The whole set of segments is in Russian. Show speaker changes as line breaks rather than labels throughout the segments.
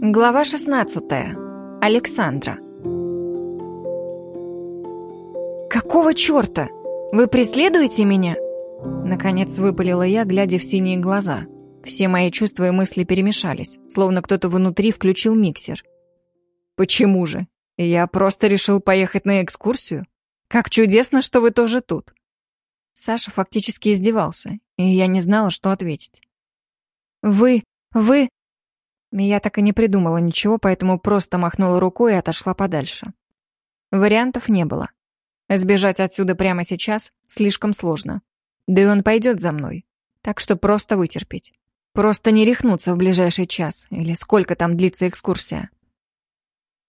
Глава 16. Александра. «Какого черта? Вы преследуете меня?» Наконец выпалила я, глядя в синие глаза. Все мои чувства и мысли перемешались, словно кто-то внутри включил миксер. «Почему же? Я просто решил поехать на экскурсию. Как чудесно, что вы тоже тут!» Саша фактически издевался, и я не знала, что ответить. «Вы... вы... Я так и не придумала ничего, поэтому просто махнула рукой и отошла подальше. Вариантов не было. Сбежать отсюда прямо сейчас слишком сложно. Да и он пойдет за мной. Так что просто вытерпеть. Просто не рехнуться в ближайший час, или сколько там длится экскурсия.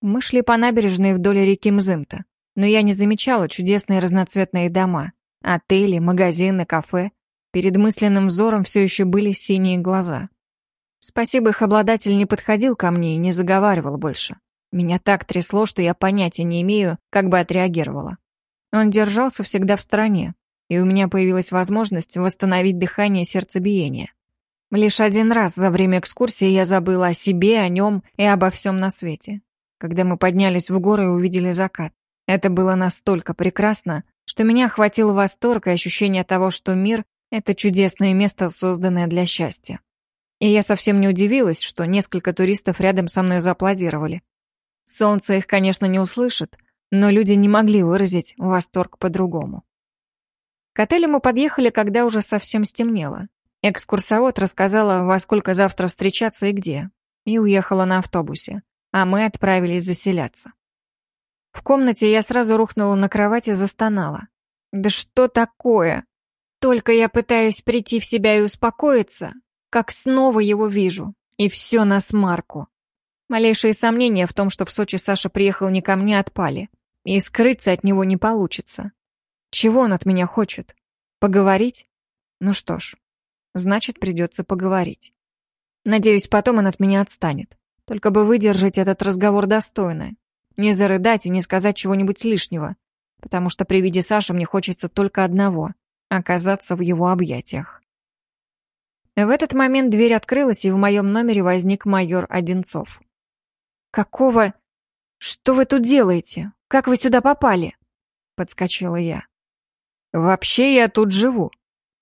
Мы шли по набережной вдоль реки Мзымта, но я не замечала чудесные разноцветные дома, отели, магазины, кафе. Перед мысленным взором все еще были синие глаза. Спасибо, их обладатель не подходил ко мне и не заговаривал больше. Меня так трясло, что я понятия не имею, как бы отреагировала. Он держался всегда в стороне, и у меня появилась возможность восстановить дыхание и сердцебиение. Лишь один раз за время экскурсии я забыла о себе, о нем и обо всем на свете. Когда мы поднялись в горы и увидели закат. Это было настолько прекрасно, что меня охватил восторг и ощущение того, что мир — это чудесное место, созданное для счастья. И я совсем не удивилась, что несколько туристов рядом со мной зааплодировали. Солнце их, конечно, не услышит, но люди не могли выразить восторг по-другому. К отелю мы подъехали, когда уже совсем стемнело. Экскурсовод рассказала, во сколько завтра встречаться и где, и уехала на автобусе, а мы отправились заселяться. В комнате я сразу рухнула на кровать и застонала. «Да что такое? Только я пытаюсь прийти в себя и успокоиться, как снова его вижу. И все на смарку. Малейшие сомнения в том, что в Сочи Саша приехал не ко мне, отпали. И скрыться от него не получится. Чего он от меня хочет? Поговорить? Ну что ж, значит, придется поговорить. Надеюсь, потом он от меня отстанет. Только бы выдержать этот разговор достойно. Не зарыдать и не сказать чего-нибудь лишнего. Потому что при виде Саши мне хочется только одного — оказаться в его объятиях. В этот момент дверь открылась, и в моем номере возник майор Одинцов. «Какого... Что вы тут делаете? Как вы сюда попали?» Подскочила я. «Вообще я тут живу»,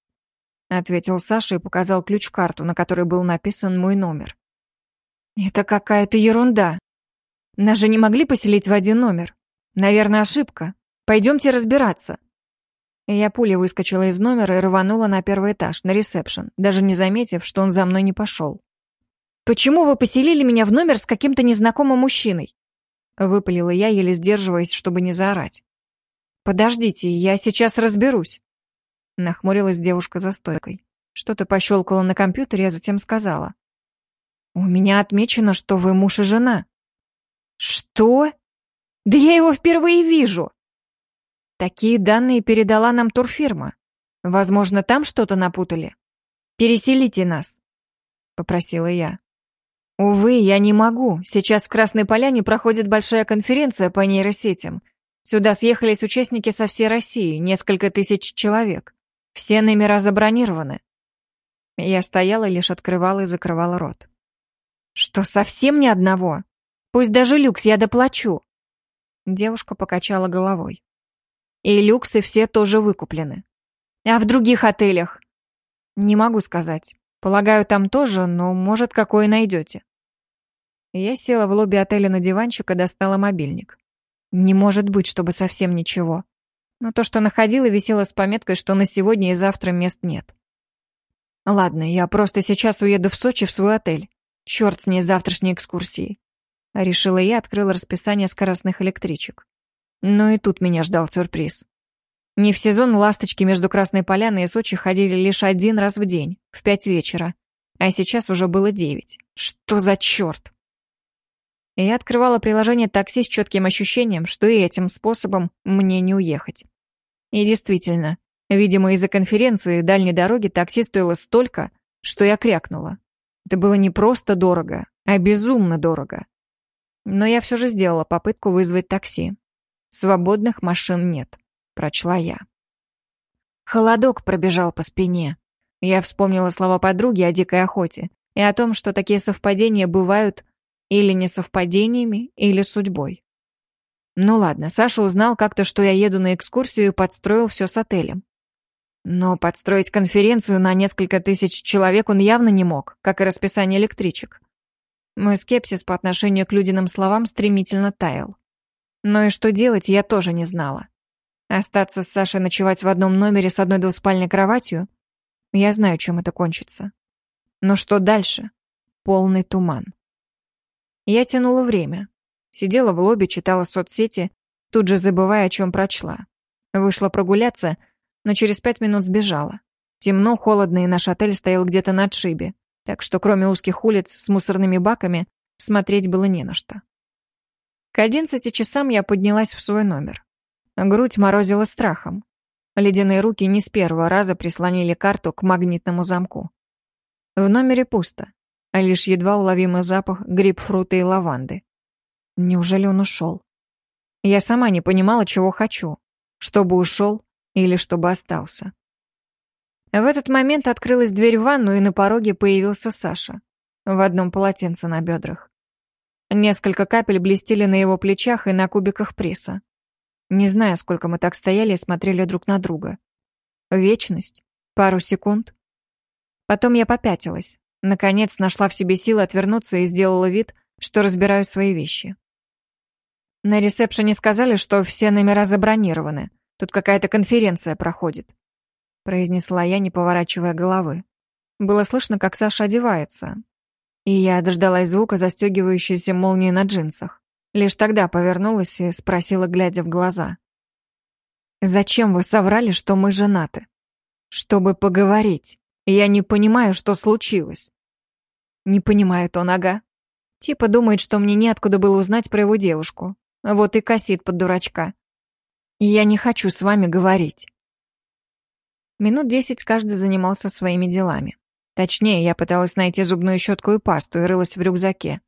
— ответил Саша и показал ключ-карту, на которой был написан мой номер. «Это какая-то ерунда. Нас же не могли поселить в один номер. Наверное, ошибка. Пойдемте разбираться». Я пулей выскочила из номера и рванула на первый этаж, на ресепшн, даже не заметив, что он за мной не пошел. «Почему вы поселили меня в номер с каким-то незнакомым мужчиной?» Выпалила я, еле сдерживаясь, чтобы не заорать. «Подождите, я сейчас разберусь». Нахмурилась девушка за стойкой. Что-то пощелкала на компьютере, а затем сказала. «У меня отмечено, что вы муж и жена». «Что? Да я его впервые вижу!» Такие данные передала нам турфирма. Возможно, там что-то напутали. Переселите нас, попросила я. Увы, я не могу. Сейчас в Красной Поляне проходит большая конференция по нейросетям. Сюда съехались участники со всей России, несколько тысяч человек. Все номера забронированы. Я стояла, лишь открывала и закрывала рот. Что, совсем ни одного? Пусть даже люкс я доплачу. Девушка покачала головой. И люксы все тоже выкуплены. А в других отелях? Не могу сказать. Полагаю, там тоже, но, может, какое найдете. Я села в лобби отеля на диванчик и достала мобильник. Не может быть, чтобы совсем ничего. Но то, что находила, висело с пометкой, что на сегодня и завтра мест нет. Ладно, я просто сейчас уеду в Сочи в свой отель. Черт с ней завтрашней экскурсией. Решила я, открыла расписание скоростных электричек. Но и тут меня ждал сюрприз. Не в сезон ласточки между Красной Поляной и Сочи ходили лишь один раз в день, в пять вечера. А сейчас уже было девять. Что за черт? я открывала приложение такси с четким ощущением, что и этим способом мне не уехать. И действительно, видимо, из-за конференции дальней дороги такси стоило столько, что я крякнула. Это было не просто дорого, а безумно дорого. Но я все же сделала попытку вызвать такси. Свободных машин нет, прочла я. Холодок пробежал по спине. Я вспомнила слова подруги о дикой охоте и о том, что такие совпадения бывают Или несовпадениями, или судьбой. Ну ладно, Саша узнал как-то, что я еду на экскурсию и подстроил все с отелем. Но подстроить конференцию на несколько тысяч человек он явно не мог, как и расписание электричек. Мой скепсис по отношению к Людиным словам стремительно таял. Но и что делать, я тоже не знала. Остаться с Сашей ночевать в одном номере с одной двуспальной кроватью? Я знаю, чем это кончится. Но что дальше? Полный туман. Я тянула время. Сидела в лобби, читала соцсети, тут же забывая, о чем прочла. Вышла прогуляться — но через пять минут сбежала. Темно, холодно, и наш отель стоял где-то на отшибе, так что кроме узких улиц с мусорными баками смотреть было не на что. К одиннадцати часам я поднялась в свой номер. Грудь морозила страхом. Ледяные руки не с первого раза прислонили карту к магнитному замку. В номере пусто, а лишь едва уловимый запах грейпфрута и лаванды. Неужели он ушел? Я сама не понимала, чего хочу. Чтобы ушел или чтобы остался. В этот момент открылась дверь в ванну, и на пороге появился Саша. В одном полотенце на бедрах. Несколько капель блестели на его плечах и на кубиках пресса. Не знаю, сколько мы так стояли и смотрели друг на друга. Вечность? Пару секунд? Потом я попятилась. Наконец нашла в себе силы отвернуться и сделала вид, что разбираю свои вещи. На ресепшене сказали, что все номера забронированы, Тут какая-то конференция проходит», — произнесла я, не поворачивая головы. Было слышно, как Саша одевается. И я дождалась звука застегивающейся молнии на джинсах. Лишь тогда повернулась и спросила, глядя в глаза. «Зачем вы соврали, что мы женаты?» «Чтобы поговорить. Я не понимаю, что случилось». «Не понимает он, ага. Типа думает, что мне неоткуда было узнать про его девушку. Вот и косит под дурачка. Я не хочу с вами говорить. Минут десять каждый занимался своими делами. Точнее, я пыталась найти зубную щетку и пасту и рылась в рюкзаке.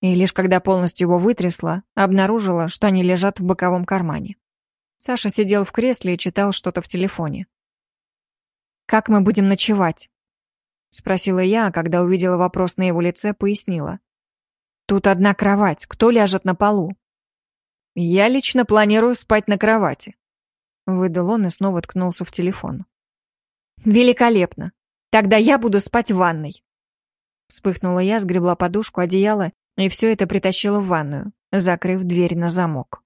И лишь когда полностью его вытрясла, обнаружила, что они лежат в боковом кармане. Саша сидел в кресле и читал что-то в телефоне. «Как мы будем ночевать?» Спросила я, а когда увидела вопрос на его лице, пояснила. «Тут одна кровать. Кто ляжет на полу?» «Я лично планирую спать на кровати», — выдал он и снова ткнулся в телефон. «Великолепно! Тогда я буду спать в ванной!» Вспыхнула я, сгребла подушку, одеяло и все это притащила в ванную, закрыв дверь на замок.